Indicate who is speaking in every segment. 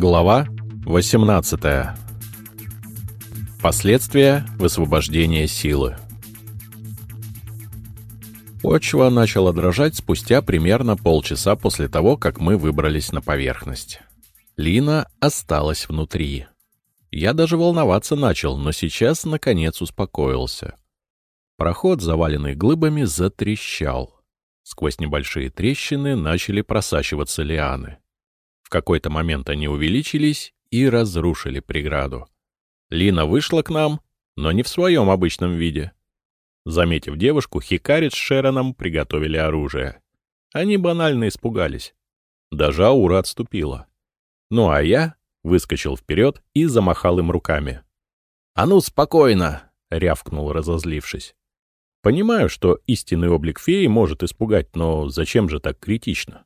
Speaker 1: Глава 18. Последствия высвобождения силы. Почва начала дрожать спустя примерно полчаса после того, как мы выбрались на поверхность. Лина осталась внутри. Я даже волноваться начал, но сейчас, наконец, успокоился. Проход, заваленный глыбами, затрещал. Сквозь небольшие трещины начали просачиваться лианы. В какой-то момент они увеличились и разрушили преграду. Лина вышла к нам, но не в своем обычном виде. Заметив девушку, Хикари с Шероном приготовили оружие. Они банально испугались. Даже аура отступила. Ну а я выскочил вперед и замахал им руками. «А ну, спокойно!» — рявкнул, разозлившись. Понимаю, что истинный облик феи может испугать, но зачем же так критично?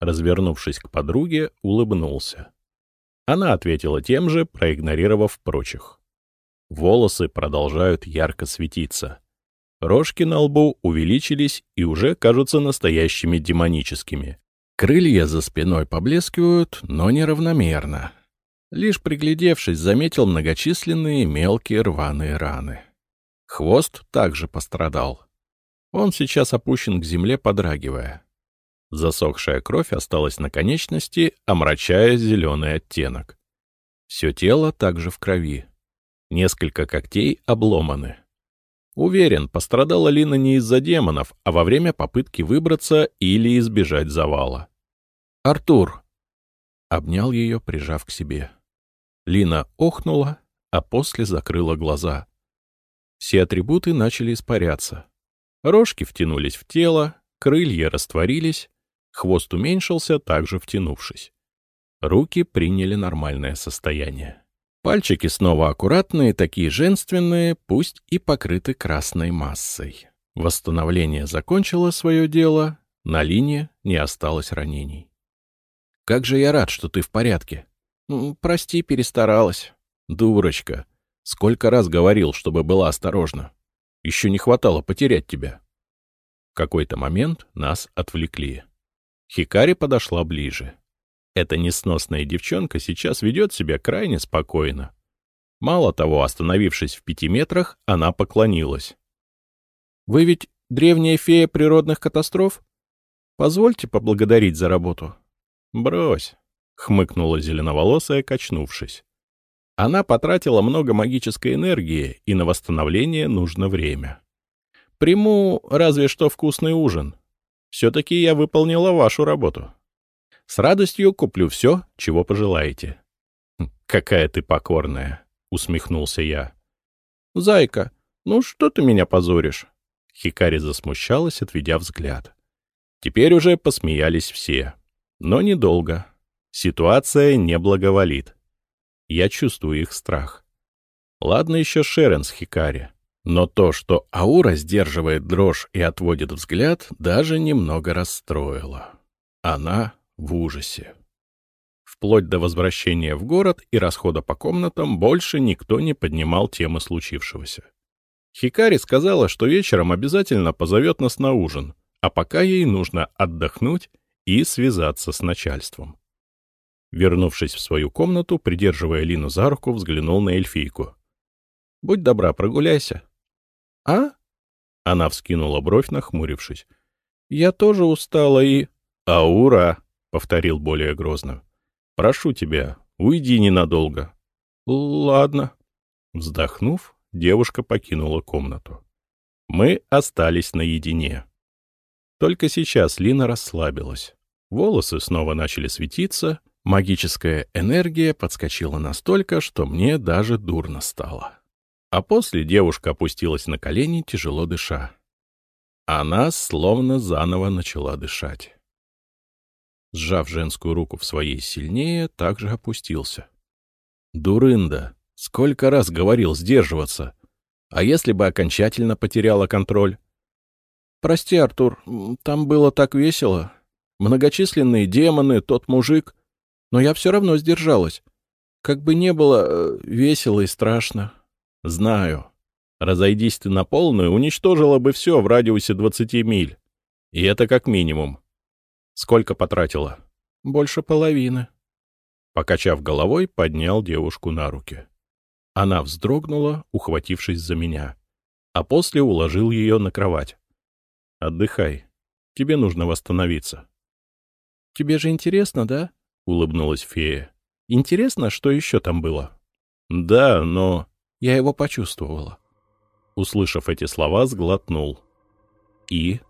Speaker 1: Развернувшись к подруге, улыбнулся. Она ответила тем же, проигнорировав прочих. Волосы продолжают ярко светиться. Рожки на лбу увеличились и уже кажутся настоящими демоническими. Крылья за спиной поблескивают, но неравномерно. Лишь приглядевшись, заметил многочисленные мелкие рваные раны. Хвост также пострадал. Он сейчас опущен к земле, подрагивая. Засохшая кровь осталась на конечности, омрачая зеленый оттенок. Все тело также в крови. Несколько когтей обломаны. Уверен, пострадала Лина не из-за демонов, а во время попытки выбраться или избежать завала. «Артур!» Обнял ее, прижав к себе. Лина охнула, а после закрыла глаза. Все атрибуты начали испаряться. Рожки втянулись в тело, крылья растворились, хвост уменьшился, также втянувшись. Руки приняли нормальное состояние. Пальчики снова аккуратные, такие женственные, пусть и покрыты красной массой. Восстановление закончило свое дело, на линии не осталось ранений. «Как же я рад, что ты в порядке!» «Прости, перестаралась». «Дурочка, Сколько раз говорил, чтобы была осторожна. Еще не хватало потерять тебя. В какой-то момент нас отвлекли. Хикари подошла ближе. Эта несносная девчонка сейчас ведет себя крайне спокойно. Мало того, остановившись в пяти метрах, она поклонилась. «Вы ведь древняя фея природных катастроф? Позвольте поблагодарить за работу». «Брось», — хмыкнула зеленоволосая, качнувшись. Она потратила много магической энергии, и на восстановление нужно время. Приму разве что вкусный ужин. Все-таки я выполнила вашу работу. С радостью куплю все, чего пожелаете. «Хм, — Какая ты покорная, — усмехнулся я. — Зайка, ну что ты меня позоришь? Хикари засмущалась, отведя взгляд. Теперь уже посмеялись все. Но недолго. Ситуация не благоволит. Я чувствую их страх. Ладно еще Шерен с Хикари. Но то, что Аура сдерживает дрожь и отводит взгляд, даже немного расстроило. Она в ужасе. Вплоть до возвращения в город и расхода по комнатам больше никто не поднимал темы случившегося. Хикари сказала, что вечером обязательно позовет нас на ужин, а пока ей нужно отдохнуть и связаться с начальством. Вернувшись в свою комнату, придерживая Лину за руку, взглянул на эльфийку. — Будь добра, прогуляйся. — А? — она вскинула бровь, нахмурившись. — Я тоже устала и... — Аура! — повторил более грозно. — Прошу тебя, уйди ненадолго. — Ладно. Вздохнув, девушка покинула комнату. Мы остались наедине. Только сейчас Лина расслабилась. Волосы снова начали светиться, Магическая энергия подскочила настолько, что мне даже дурно стало. А после девушка опустилась на колени, тяжело дыша. Она словно заново начала дышать. Сжав женскую руку в своей сильнее, также опустился. Дурында! Сколько раз говорил сдерживаться! А если бы окончательно потеряла контроль? Прости, Артур, там было так весело. Многочисленные демоны, тот мужик. Но я все равно сдержалась. Как бы не было э, весело и страшно. Знаю. Разойдись ты на полную, уничтожила бы все в радиусе 20 миль. И это как минимум. Сколько потратила? Больше половины. Покачав головой, поднял девушку на руки. Она вздрогнула, ухватившись за меня, а после уложил ее на кровать. «Отдыхай. Тебе нужно восстановиться».
Speaker 2: «Тебе же интересно, да?» — улыбнулась фея. «Интересно, что еще там было?»
Speaker 1: «Да, но...»
Speaker 2: Я его почувствовала.
Speaker 1: Услышав эти слова, сглотнул. «И?»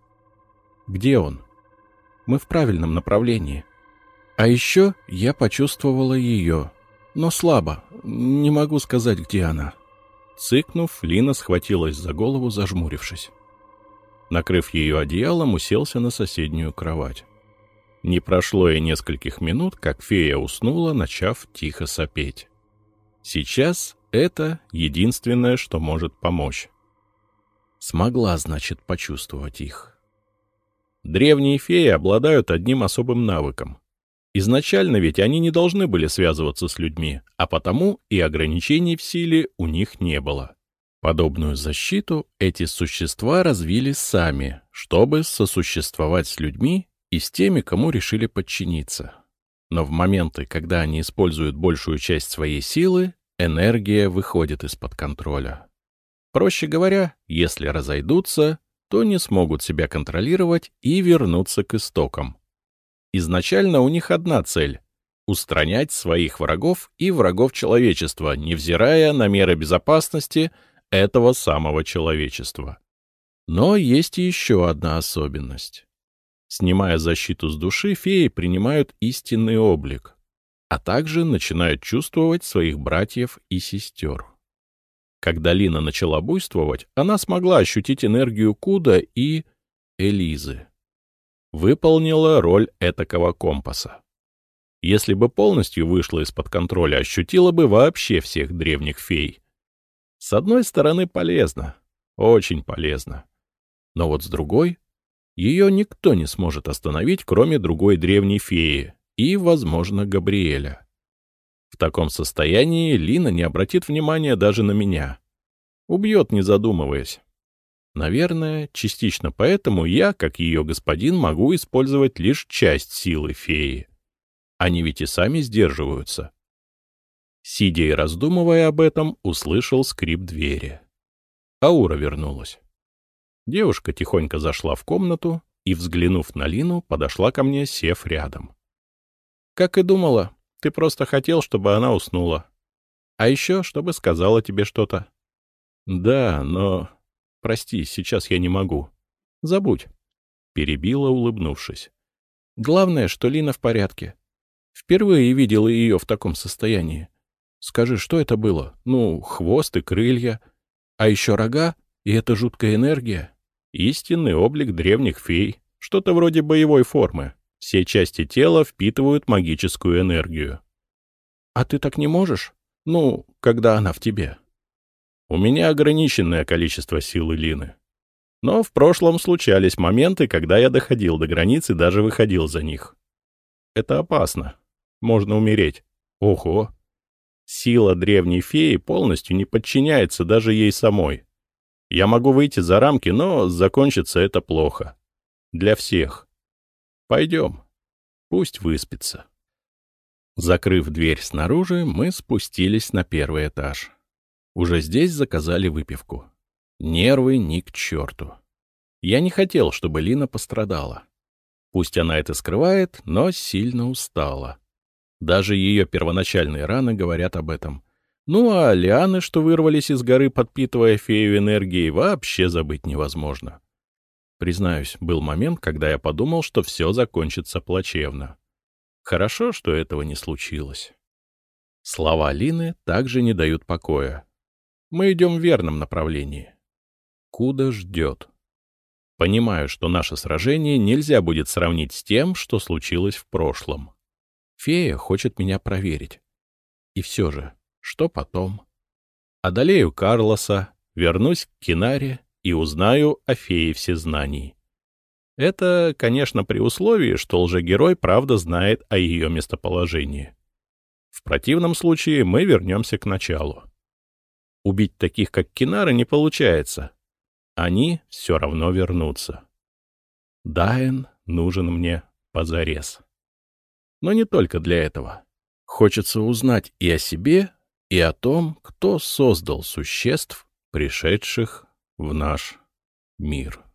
Speaker 2: «Где он?» «Мы в правильном направлении. А еще я почувствовала ее, но слабо, не могу сказать, где она».
Speaker 1: Цыкнув, Лина схватилась за голову, зажмурившись. Накрыв ее одеялом, уселся на соседнюю кровать. Не прошло и нескольких минут, как фея уснула, начав тихо сопеть. Сейчас это единственное, что может помочь.
Speaker 2: Смогла, значит, почувствовать их.
Speaker 1: Древние феи обладают одним особым навыком. Изначально ведь они не должны были связываться с людьми, а потому и ограничений в силе у них не было. Подобную защиту эти существа развили сами, чтобы сосуществовать с людьми и с теми, кому решили подчиниться. Но в моменты, когда они используют большую часть своей силы, энергия выходит из-под контроля. Проще говоря, если разойдутся, то не смогут себя контролировать и вернуться к истокам. Изначально у них одна цель — устранять своих врагов и врагов человечества, невзирая на меры безопасности — этого самого человечества. Но есть еще одна особенность. Снимая защиту с души, феи принимают истинный облик, а также начинают чувствовать своих братьев и сестер. Когда Лина начала буйствовать, она смогла ощутить энергию Куда и Элизы. Выполнила роль этакого компаса. Если бы полностью вышла из-под контроля, ощутила бы вообще всех древних фей — с одной стороны, полезно, очень полезно. Но вот с другой, ее никто не сможет остановить, кроме другой древней феи и, возможно, Габриэля. В таком состоянии Лина не обратит внимания даже на меня. Убьет, не задумываясь. Наверное, частично поэтому я, как ее господин, могу использовать лишь часть силы феи. Они ведь и сами сдерживаются. Сидя и раздумывая об этом, услышал скрип двери. Аура вернулась. Девушка тихонько зашла в комнату и, взглянув на Лину, подошла ко мне, сев рядом. «Как и думала, ты просто хотел, чтобы она уснула. А еще, чтобы сказала тебе что-то». «Да, но... Прости, сейчас я не могу. Забудь», — перебила, улыбнувшись. «Главное, что Лина в порядке. Впервые видела ее в таком состоянии. Скажи, что это было? Ну, хвост и крылья. А еще рога? И эта жуткая энергия? Истинный облик древних фей. Что-то вроде боевой формы. Все части тела впитывают магическую энергию. А ты так не можешь? Ну, когда она в тебе? У меня ограниченное количество силы Лины. Но в прошлом случались моменты, когда я доходил до границы и даже выходил за них. Это опасно. Можно умереть. Ого, Сила древней феи полностью не подчиняется даже ей самой. Я могу выйти за рамки, но закончится это плохо. Для всех. Пойдем. Пусть выспится. Закрыв дверь снаружи, мы спустились на первый этаж. Уже здесь заказали выпивку. Нервы ни к черту. Я не хотел, чтобы Лина пострадала. Пусть она это скрывает, но сильно устала. Даже ее первоначальные раны говорят об этом. Ну а лианы, что вырвались из горы, подпитывая фею энергией, вообще забыть невозможно. Признаюсь, был момент, когда я подумал, что все закончится плачевно. Хорошо, что этого не случилось. Слова Лины также не дают покоя. Мы идем в верном направлении. Куда ждет? Понимаю, что наше сражение нельзя будет сравнить с тем, что случилось в прошлом. Фея хочет меня проверить. И все же, что потом? Одолею Карлоса, вернусь к Кинаре и узнаю о фее всезнаний. Это, конечно, при условии, что лжегерой правда знает о ее местоположении. В противном случае мы вернемся к началу. Убить таких, как Кинара, не получается. Они все равно вернутся. Дайн нужен мне позарез. Но не только для этого.
Speaker 2: Хочется узнать и о себе, и о том, кто создал существ, пришедших в наш мир.